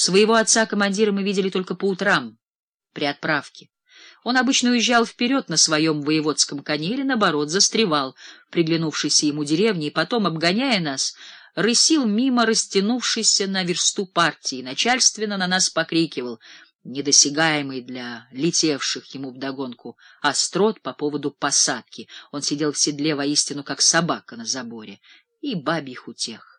Своего отца-командира мы видели только по утрам, при отправке. Он обычно уезжал вперед на своем воеводском коне или, наоборот, застревал в приглянувшейся ему деревне и потом, обгоняя нас, рысил мимо растянувшейся на версту партии, начальственно на нас покрикивал, недосягаемый для летевших ему вдогонку острот по поводу посадки. Он сидел в седле воистину, как собака на заборе, и бабьих утех.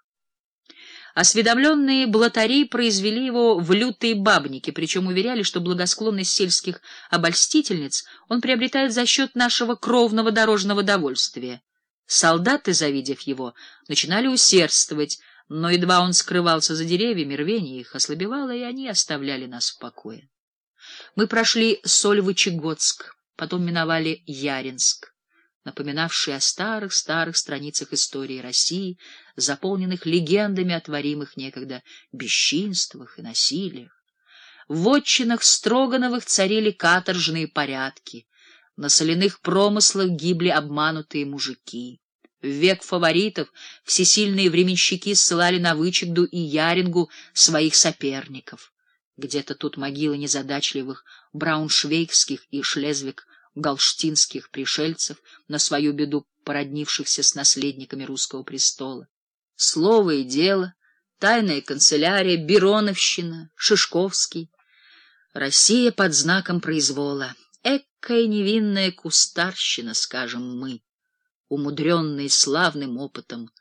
Осведомленные блатари произвели его в лютые бабники, причем уверяли, что благосклонность сельских обольстительниц он приобретает за счет нашего кровного дорожного довольствия. Солдаты, завидев его, начинали усердствовать, но едва он скрывался за деревьями, рвение их ослабевало, и они оставляли нас в покое. Мы прошли Сольвычегодск, потом миновали Яринск напоминавшие о старых-старых страницах истории России, заполненных легендами о творимых некогда бесчинствах и насилиях. В вотчинах Строгановых царили каторжные порядки, на соляных промыслах гибли обманутые мужики. В век фаворитов всесильные временщики ссылали на Вычегду и Ярингу своих соперников. Где-то тут могилы незадачливых брауншвейгских и шлезвиг галштинских пришельцев, на свою беду породнившихся с наследниками русского престола. Слово и дело, тайная канцелярия, Бероновщина, Шишковский. Россия под знаком произвола. Эккая невинная кустарщина, скажем мы, умудренные славным опытом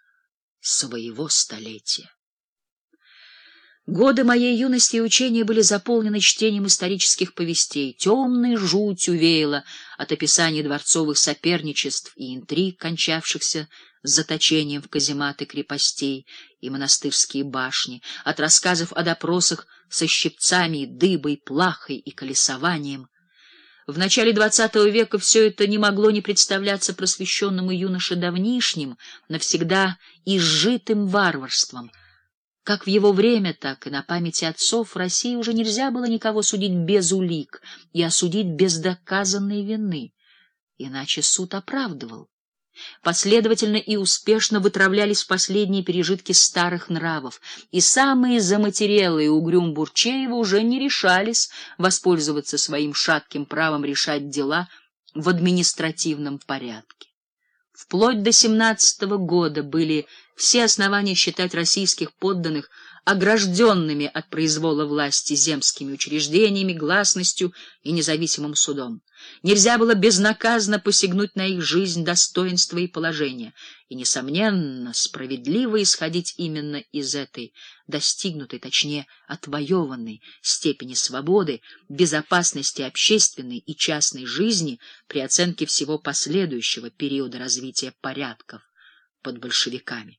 своего столетия. Годы моей юности и учения были заполнены чтением исторических повестей. Темной жуть увеяла от описаний дворцовых соперничеств и интриг, кончавшихся заточением в казематы крепостей и монастырские башни, от рассказов о допросах со щипцами, дыбой, плахой и колесованием. В начале XX века все это не могло не представляться просвещенному юноше давнишним, навсегда изжитым варварством — как в его время, так и на памяти отцов в России уже нельзя было никого судить без улик и осудить без доказанной вины, иначе суд оправдывал. Последовательно и успешно вытравлялись последние пережитки старых нравов, и самые заматерелые угрюм Бурчеева уже не решались воспользоваться своим шатким правом решать дела в административном порядке. Вплоть до семнадцатого года были все основания считать российских подданных огражденными от произвола власти земскими учреждениями, гласностью и независимым судом. Нельзя было безнаказанно посягнуть на их жизнь, достоинство и положение, и, несомненно, справедливо исходить именно из этой достигнутой, точнее, отвоеванной степени свободы, безопасности общественной и частной жизни при оценке всего последующего периода развития порядков под большевиками.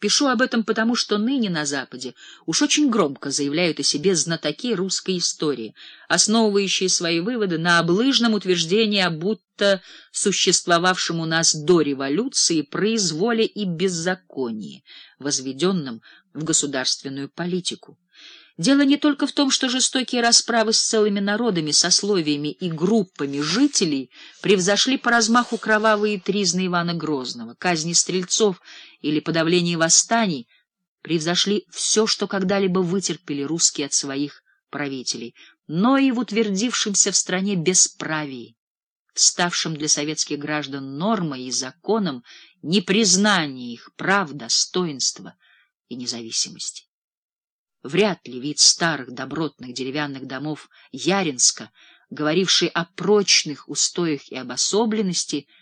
Пишу об этом потому, что ныне на Западе уж очень громко заявляют о себе знатоки русской истории, основывающие свои выводы на облыжном утверждении о будто существовавшем у нас до революции произволе и беззаконии, возведенном в государственную политику. Дело не только в том, что жестокие расправы с целыми народами, сословиями и группами жителей превзошли по размаху кровавые тризны Ивана Грозного, казни стрельцов или подавление восстаний, превзошли все, что когда-либо вытерпели русские от своих правителей, но и в утвердившемся в стране бесправии, ставшем для советских граждан нормой и законом непризнание их прав, достоинства и независимости. Вряд ли вид старых добротных деревянных домов Яринска, говоривший о прочных устоях и обособленности, —